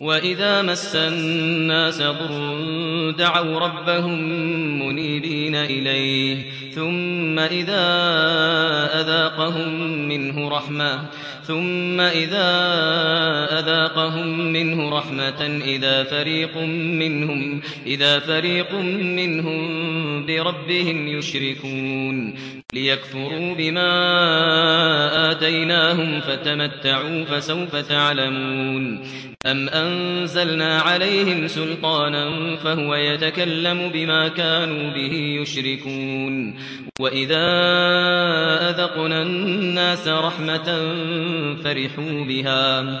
وَإِذَا مَسَّ النَّاسَ ضُرٌّ دَعَوْا رَبَّهُم مُنِيبِينَ إِلَيْهِ ثُمَّ إِذَا أَذَاقَهُم مِّنْهُ رَحْمَةً ثُمَّ إِذَا أَذَاقَهُم مِّنْهُ رَحْمَةً إِذَا فَرِيقٌ مِّنْهُمْ إِذَا فَرِيقٌ مِّنْهُم بِرَبِّهِمْ يُشْرِكُونَ. لِيَكْفُرُوا بِمَا آتَيْنَاهُمْ فَتَمَتَّعُوا فَسَوْفَ تَعْلَمُونَ. أَمْ أَنزَلْنَا عَلَيْهِمْ سُلْطَانًا فَهُوَ يَتَكَلَّمُ بِمَا كَانُوا بِهِ يُشْرِكُونَ. وَإِذَا أَذَقْنَا النَّاسَ رَحْمَةً فَرِحُوا بِهَا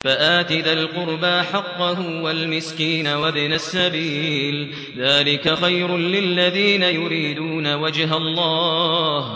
فآت ذا القربى حقه والمسكين وابن السبيل. ذلك خير للذين يريدون وجه الله.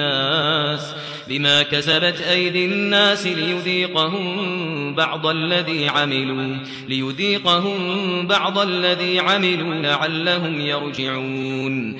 الناس بما كسبت أيدي الناس ليذيقهم بعض الذي عملوا ليذيقهم بعض الذي عملوا لعلهم يرجعون